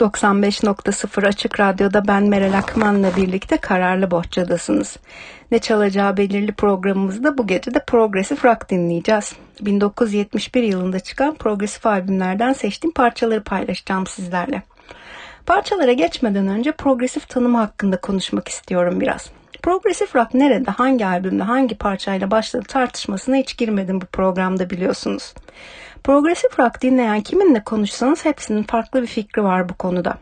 95.0 Açık Radyo'da ben Meral Akman'la birlikte Kararlı Bohçadasınız. Ne çalacağı belirli programımızda bu gece de Progressive Rock dinleyeceğiz. 1971 yılında çıkan progresif albümlerden seçtiğim parçaları paylaşacağım sizlerle. Parçalara geçmeden önce progresif tanımı hakkında konuşmak istiyorum biraz. Progresif rock nerede, hangi albümde, hangi parçayla başladı tartışmasına hiç girmedim bu programda biliyorsunuz. Progresif rock dinleyen kiminle konuşsanız hepsinin farklı bir fikri var bu konuda.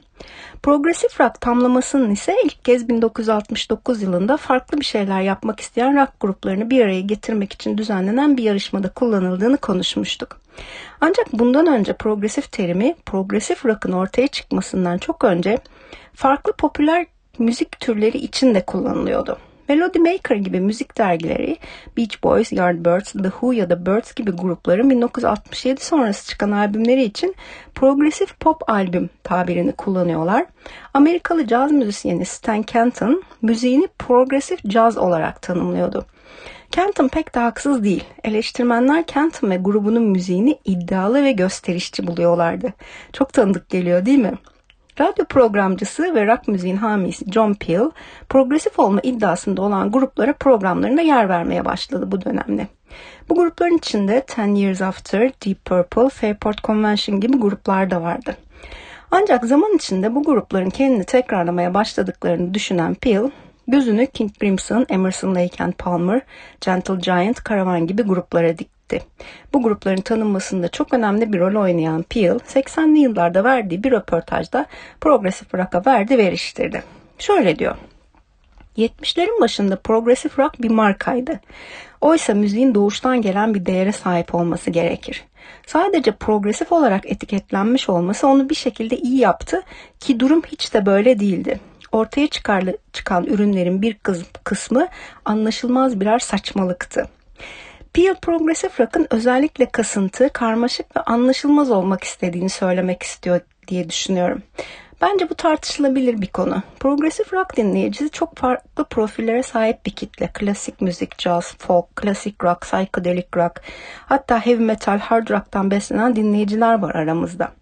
Progresif rock tamlamasının ise ilk kez 1969 yılında farklı bir şeyler yapmak isteyen rock gruplarını bir araya getirmek için düzenlenen bir yarışmada kullanıldığını konuşmuştuk. Ancak bundan önce progresif terimi progresif rock'ın ortaya çıkmasından çok önce farklı popüler müzik türleri için de kullanılıyordu. Melody Maker gibi müzik dergileri Beach Boys, Yardbirds, The Who ya da Birds gibi grupların 1967 sonrası çıkan albümleri için progresif pop albüm tabirini kullanıyorlar. Amerikalı caz müzisyeni Stan Kenton müziğini progresif caz olarak tanımlıyordu. Kenton pek de haksız değil. Eleştirmenler Kenton ve grubunun müziğini iddialı ve gösterişçi buluyorlardı. Çok tanıdık geliyor değil mi? Radyo programcısı ve rock müziğin hamisi John Peel, progresif olma iddiasında olan gruplara programlarında yer vermeye başladı bu dönemde. Bu grupların içinde Ten Years After, Deep Purple, Fairport Convention gibi gruplar da vardı. Ancak zaman içinde bu grupların kendini tekrarlamaya başladıklarını düşünen Peel, gözünü King Crimson, Emerson Lake and Palmer, Gentle Giant, Caravan gibi gruplara dikti etti. Bu grupların tanınmasında çok önemli bir rol oynayan Peel, 80'li yıllarda verdiği bir röportajda progresif rock'a verdi veriştirdi. Şöyle diyor. 70'lerin başında progresif rock bir markaydı. Oysa müziğin doğuştan gelen bir değere sahip olması gerekir. Sadece progresif olarak etiketlenmiş olması onu bir şekilde iyi yaptı ki durum hiç de böyle değildi. Ortaya çıkarlı, çıkan ürünlerin bir kısmı anlaşılmaz birer saçmalıktı. Peel Progressive Rock'ın özellikle kasıntı, karmaşık ve anlaşılmaz olmak istediğini söylemek istiyor diye düşünüyorum. Bence bu tartışılabilir bir konu. Progressive rock dinleyicisi çok farklı profillere sahip bir kitle. Klasik müzik, jazz, folk, klasik rock, psychedelic rock, hatta heavy metal, hard rock'tan beslenen dinleyiciler var aramızda.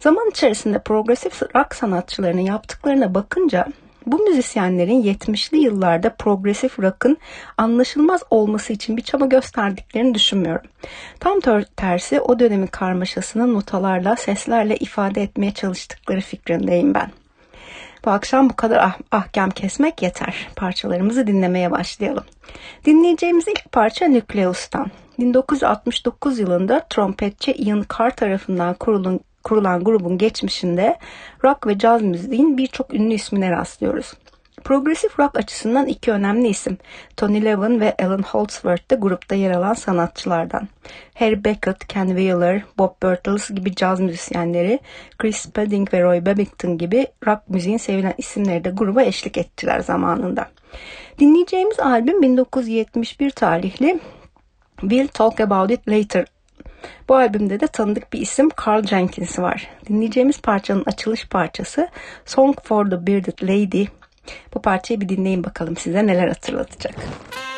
Zaman içerisinde progresif rock sanatçılarının yaptıklarına bakınca bu müzisyenlerin 70'li yıllarda progresif rock'ın anlaşılmaz olması için bir çaba gösterdiklerini düşünmüyorum. Tam tersi o dönemin karmaşasını notalarla, seslerle ifade etmeye çalıştıkları fikrindeyim ben. Bu akşam bu kadar ah ahkam kesmek yeter. Parçalarımızı dinlemeye başlayalım. Dinleyeceğimiz ilk parça Nucleus'tan. 1969 yılında trompetçi Ian Carr tarafından kurulun, kurulan grubun geçmişinde rock ve caz müziğin birçok ünlü ismine rastlıyoruz. Progresif rock açısından iki önemli isim. Tony Levin ve Alan Holdsworth de grupta yer alan sanatçılardan. Harry Beckett, Ken Wheeler, Bob Birtles gibi caz müzisyenleri, Chris Spedding ve Roy Babington gibi rock müziğin sevilen isimleri de gruba eşlik ettiler zamanında. Dinleyeceğimiz albüm 1971 tarihli We'll Talk About It Later bu albümde de tanıdık bir isim Carl Jenkins var. Dinleyeceğimiz parçanın açılış parçası Song for the Bearded Lady. Bu parçayı bir dinleyin bakalım size neler hatırlatacak. Müzik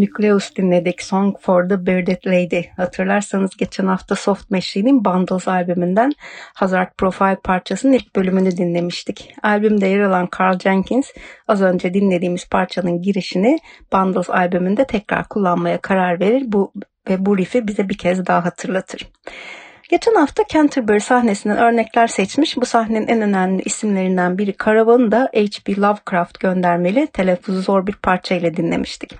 Nucleus dinledik. Song for the Bearded Lady. Hatırlarsanız geçen hafta Soft Machine'in Bundles albümünden Hazard Profile parçasının ilk bölümünü dinlemiştik. Albümde yer alan Carl Jenkins az önce dinlediğimiz parçanın girişini Bundles albümünde tekrar kullanmaya karar verir bu ve bu riff'i bize bir kez daha hatırlatır. Geçen hafta Canterbury sahnesinden örnekler seçmiş. Bu sahnenin en önemli isimlerinden biri Karavan'ı da H.P. Lovecraft göndermeli telaffuzu zor bir parça ile dinlemiştik.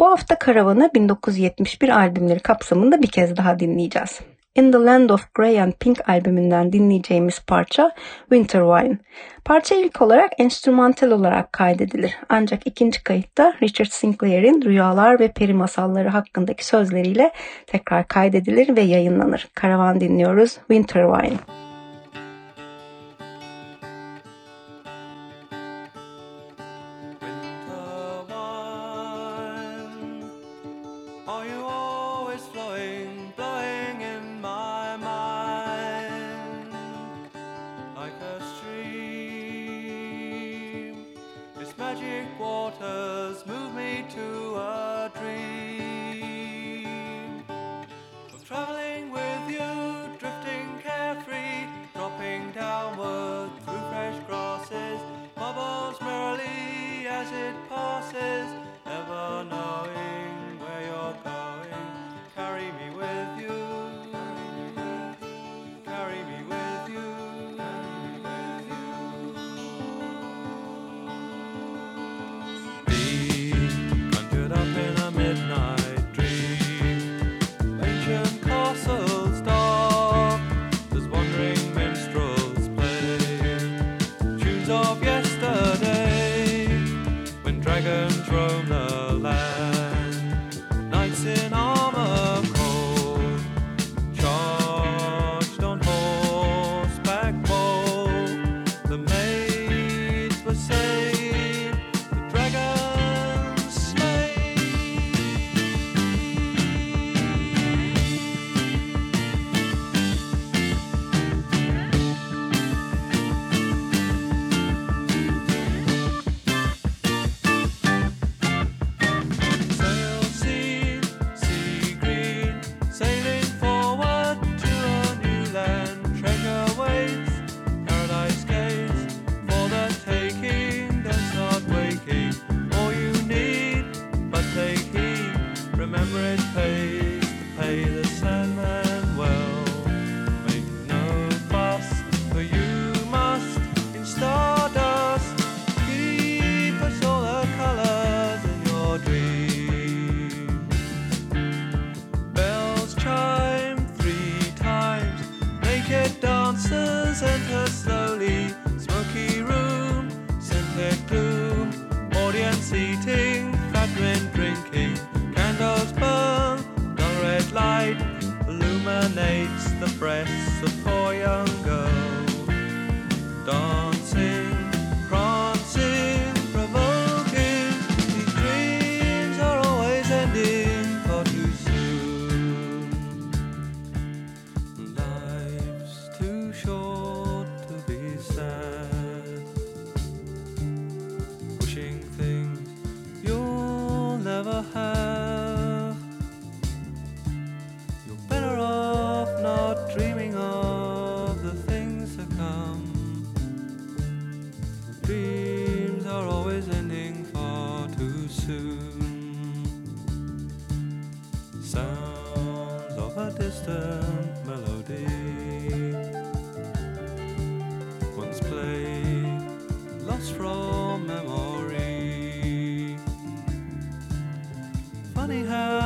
Bu hafta Karavan'ı 1971 albümleri kapsamında bir kez daha dinleyeceğiz. In the Land of Grey and Pink albümünden dinleyeceğimiz parça Winter Wine. Parça ilk olarak enstrümantal olarak kaydedilir. Ancak ikinci kayıtta Richard Sinclair'in rüyalar ve peri masalları hakkındaki sözleriyle tekrar kaydedilir ve yayınlanır. Karavan dinliyoruz Winter Wine. sounds of a distant melody. Once played, lost from memory. Funny how.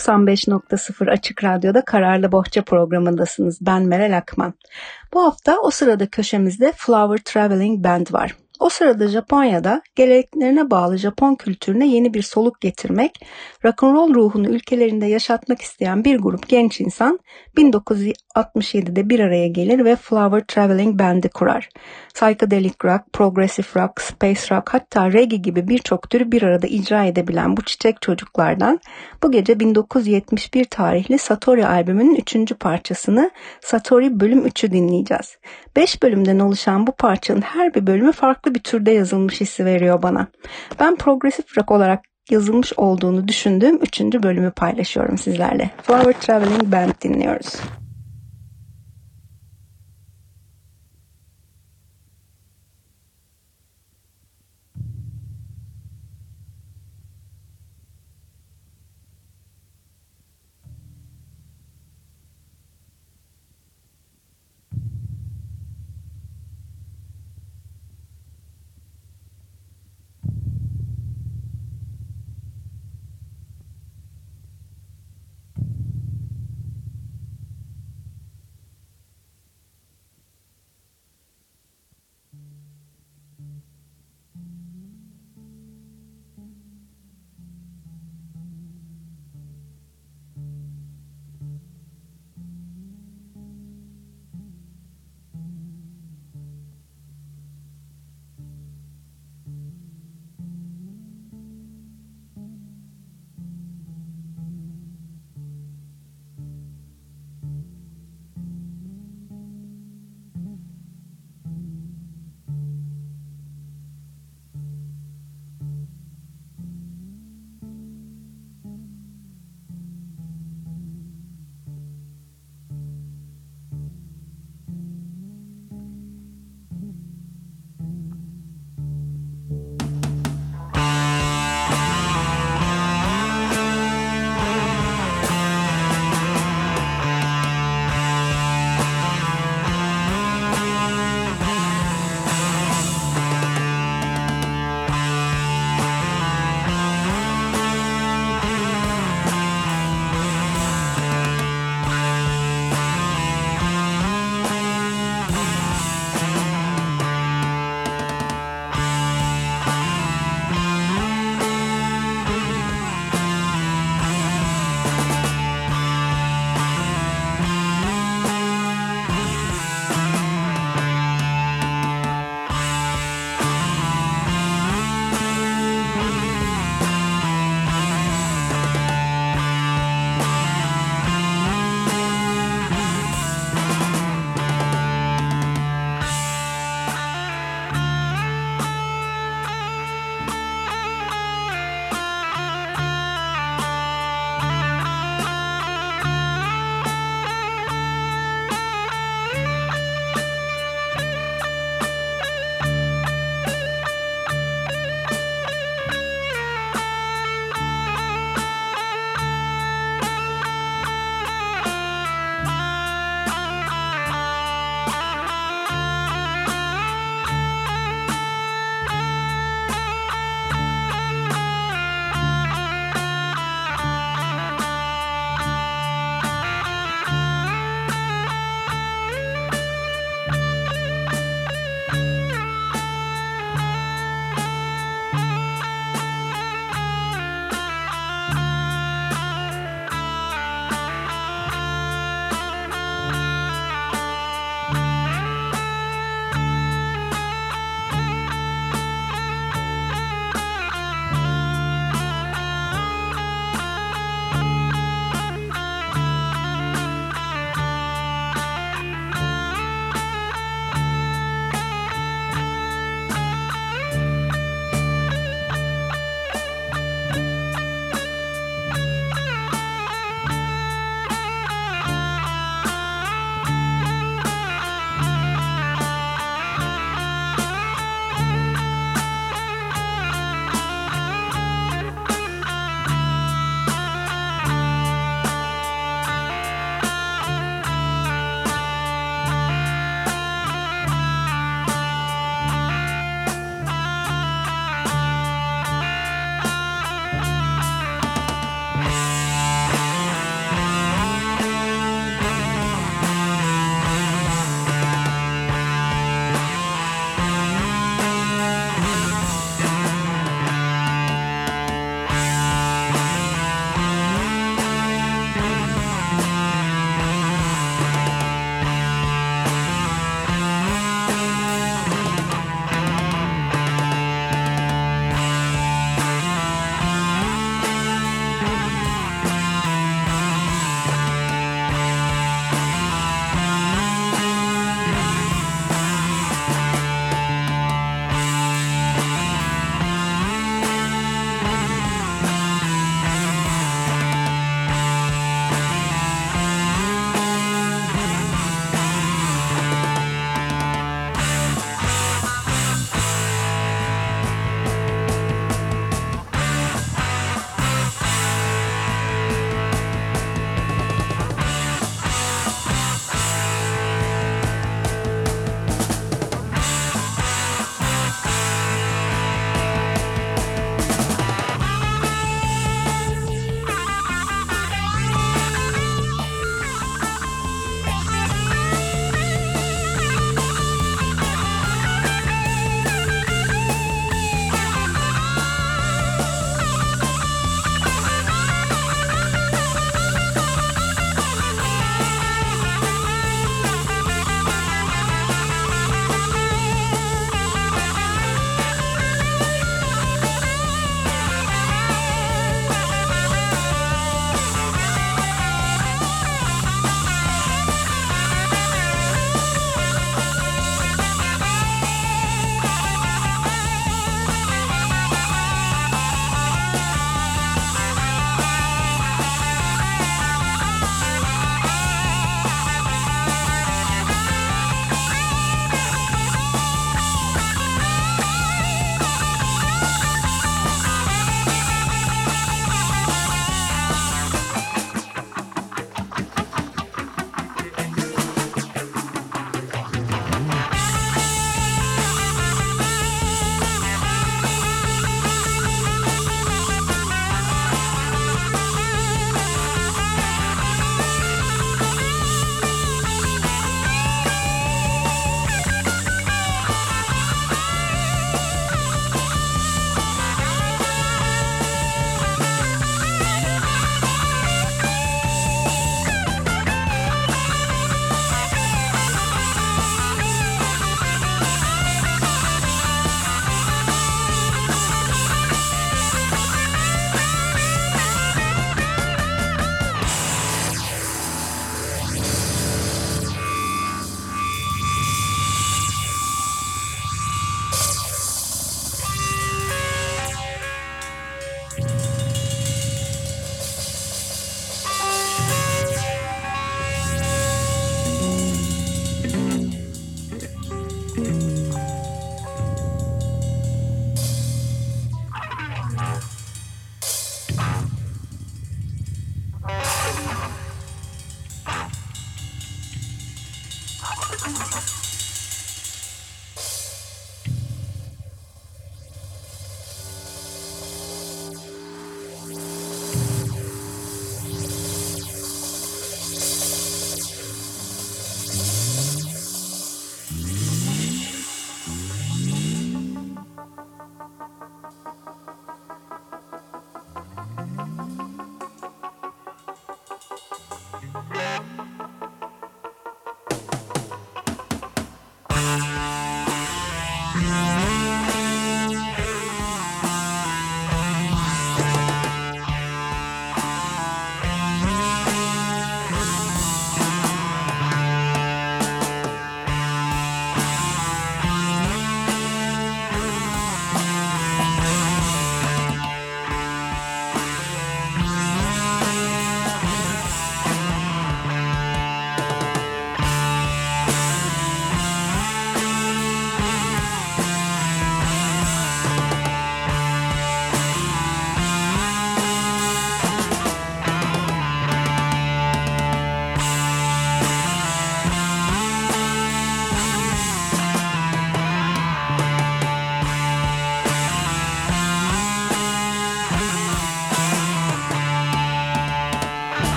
95.0 Açık Radyo'da Kararlı Bohça programındasınız. Ben Meral Akman. Bu hafta o sırada köşemizde Flower Traveling Band var. O sırada Japonya'da geleneklerine bağlı Japon kültürüne yeni bir soluk getirmek, rock'n'roll ruhunu ülkelerinde yaşatmak isteyen bir grup genç insan 1967'de bir araya gelir ve Flower Traveling Band'i kurar. Psychedelic rock, progressive rock, space rock hatta reggae gibi birçok türü bir arada icra edebilen bu çiçek çocuklardan bu gece 1971 tarihli Satori albümünün 3. parçasını Satori bölüm 3'ü dinleyeceğiz. 5 bölümden oluşan bu parçanın her bir bölümü farklı bir türde yazılmış hissi veriyor bana. Ben progresif rock olarak yazılmış olduğunu düşündüğüm 3. bölümü paylaşıyorum sizlerle. Flower Traveling Band dinliyoruz.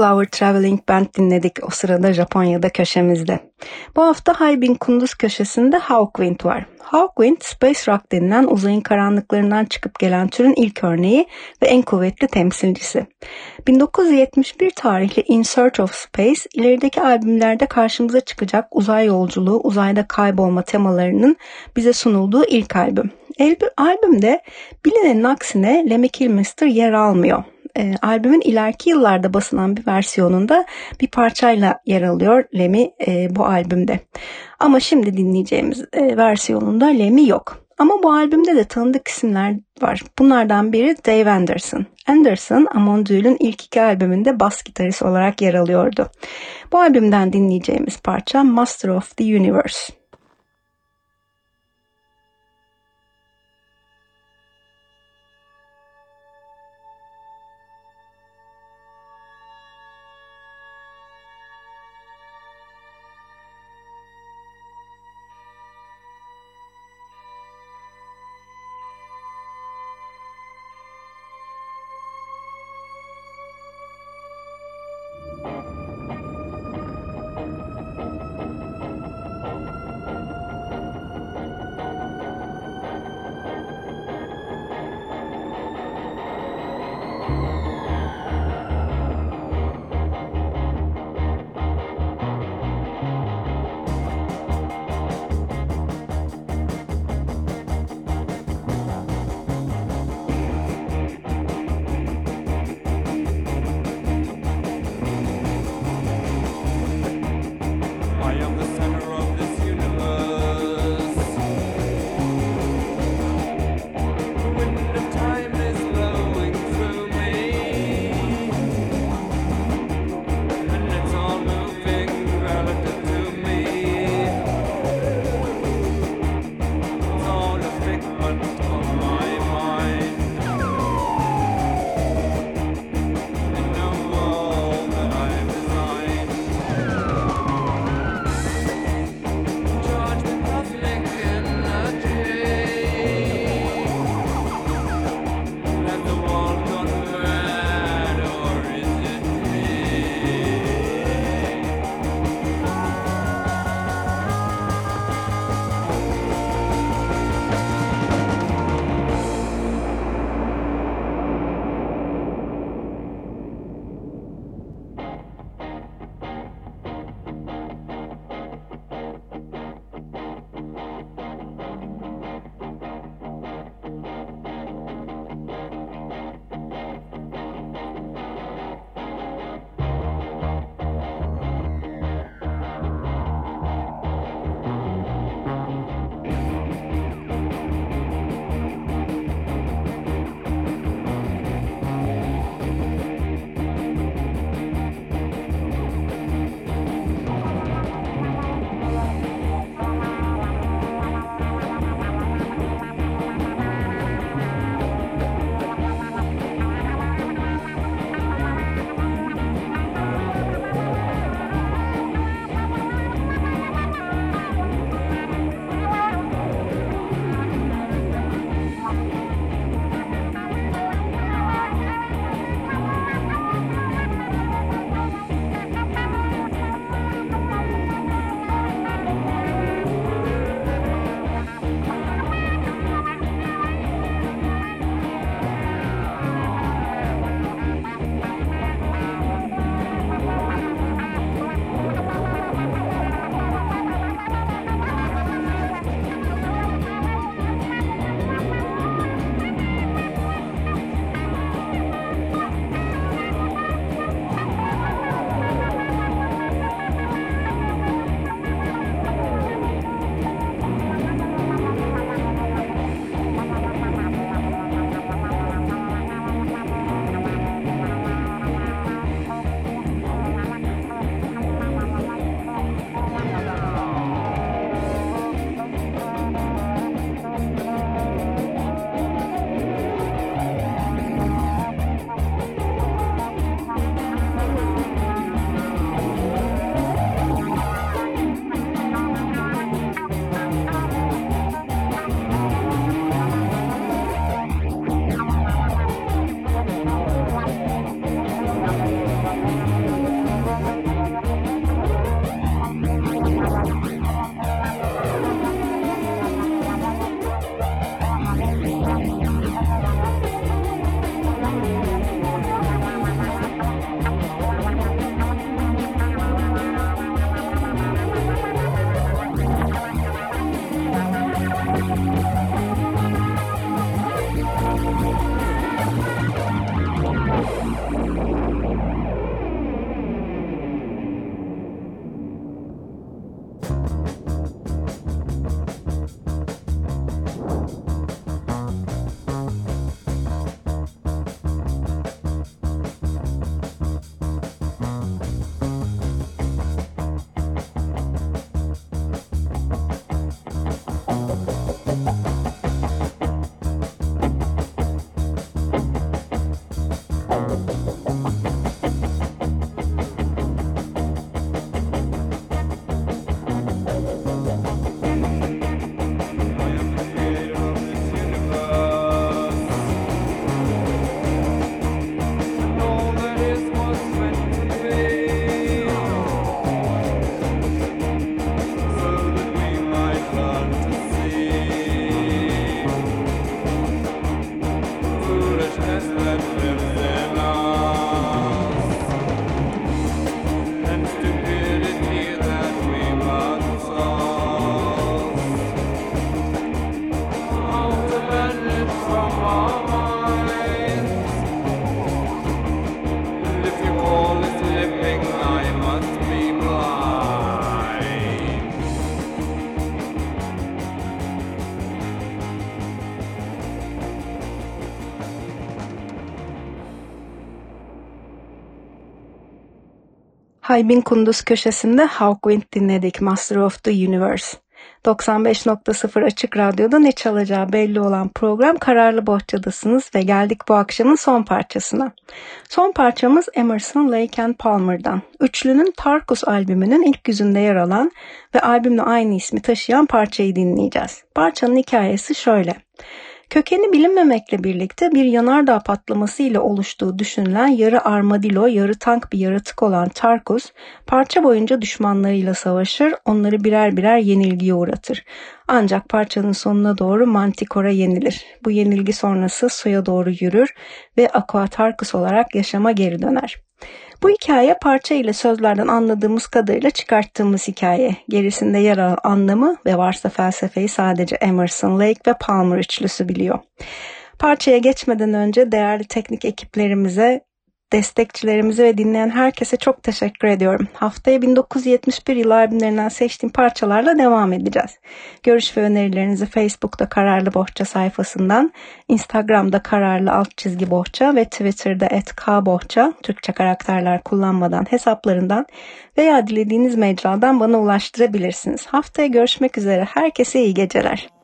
Flower Traveling Band dinledik o sırada Japonya'da köşemizde. Bu hafta Haybin Kunduz köşesinde Hawkwind var. Hawkwind, Space Rock denilen uzayın karanlıklarından çıkıp gelen türün ilk örneği ve en kuvvetli temsilcisi. 1971 tarihli In Search of Space, ilerideki albümlerde karşımıza çıkacak uzay yolculuğu, uzayda kaybolma temalarının bize sunulduğu ilk albüm. Albümde bilinenin aksine Lemmy Kilmister yer almıyor e, albümün ileriki yıllarda basılan bir versiyonunda bir parçayla yer alıyor Lemmy e, bu albümde. Ama şimdi dinleyeceğimiz e, versiyonunda Lemmy yok. Ama bu albümde de tanıdık isimler var. Bunlardan biri Dave Anderson. Anderson, Amon Düül'ün ilk iki albümünde bas gitarist olarak yer alıyordu. Bu albümden dinleyeceğimiz parça Master of the Universe. Haybin Kunduz köşesinde Hawkwind dinledik Master of the Universe. 95.0 Açık Radyo'da ne çalacağı belli olan program Kararlı Bohçadasınız ve geldik bu akşamın son parçasına. Son parçamız Emerson, Lake and Palmer'dan. Üçlünün Tarkus albümünün ilk yüzünde yer alan ve albümle aynı ismi taşıyan parçayı dinleyeceğiz. Parçanın hikayesi şöyle. Kökeni bilinmemekle birlikte bir yanardağ patlaması ile oluştuğu düşünülen yarı armadillo, yarı tank bir yaratık olan Tarkus, parça boyunca düşmanlarıyla savaşır, onları birer birer yenilgiye uğratır. Ancak parçanın sonuna doğru Manticore'a yenilir. Bu yenilgi sonrası suya doğru yürür ve Aqua Tarkus olarak yaşama geri döner. Bu hikaye parça ile sözlerden anladığımız kadarıyla çıkarttığımız hikaye. Gerisinde yer alan anlamı ve varsa felsefeyi sadece Emerson, Lake ve Palmer üçlüsü biliyor. Parçaya geçmeden önce değerli teknik ekiplerimize destekçilerimize ve dinleyen herkese çok teşekkür ediyorum. Haftaya 1971 yılı albümlerinden seçtiğim parçalarla devam edeceğiz. Görüş ve önerilerinizi Facebook'ta Kararlı Bohça sayfasından, Instagram'da Kararlı Alt Çizgi Bohça ve Twitter'da @kbohça Türkçe karakterler kullanmadan hesaplarından veya dilediğiniz mecradan bana ulaştırabilirsiniz. Haftaya görüşmek üzere. Herkese iyi geceler.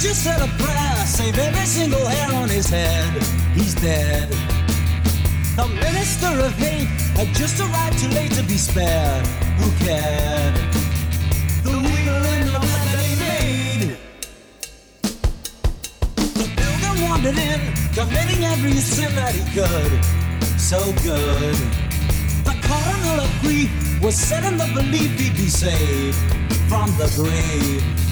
Just said a prayer, save every single hair on his head. He's dead. The minister of hate had just arrived too late to be spared. Who cared? The wheel in the blood that he made. The builder wandered in, committing every sin that he could. So good. The cardinal of grief was set in the belief he'd be saved from the grave.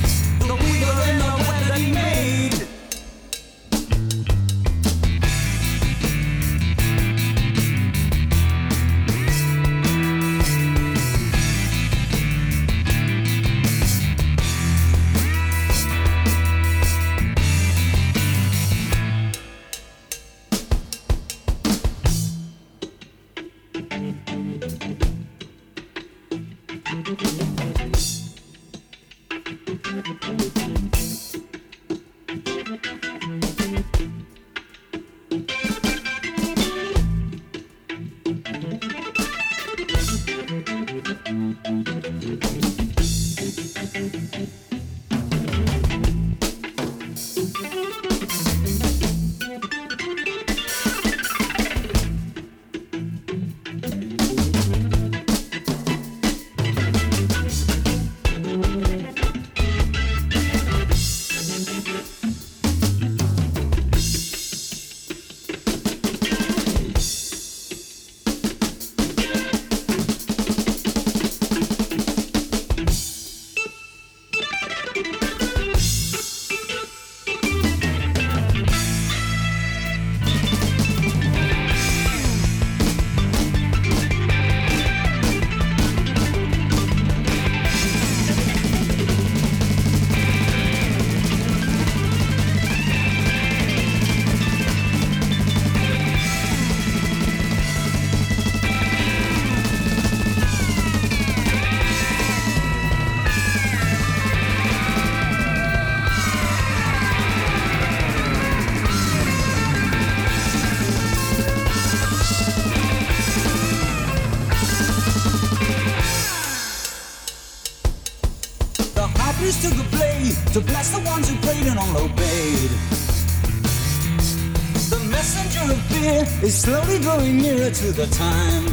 Slowly drawing nearer to the time.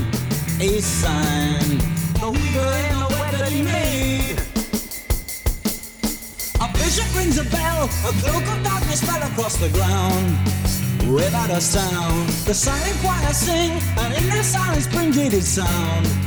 A sign, the weaver and the that he made. A bishop rings a bell, a cloak of darkness fell across the ground. Without a sound, the silent choir sing, and in their silence bring gated sound.